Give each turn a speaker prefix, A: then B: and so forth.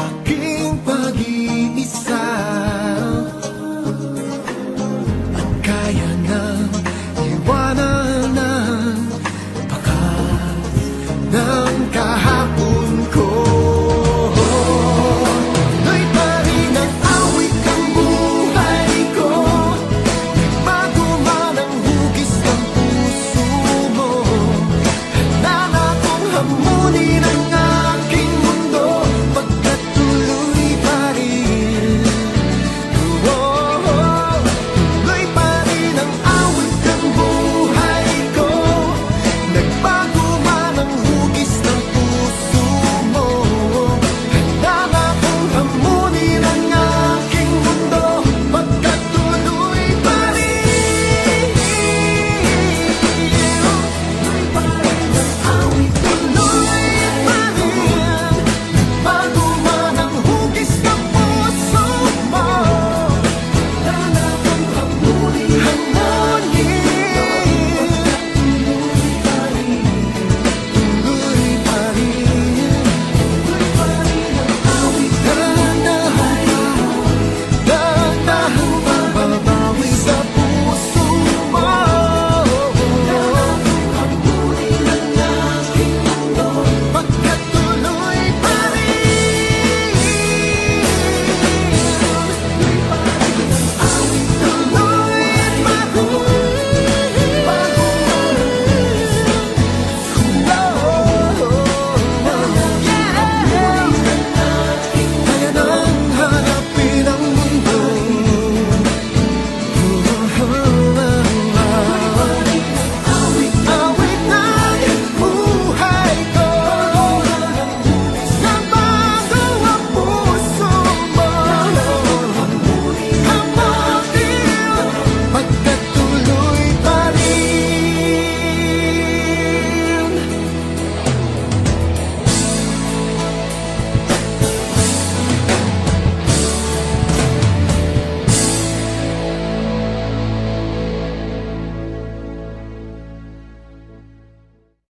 A: aking pag-iisa. At kaya nang iwanan ng bakas ng kahal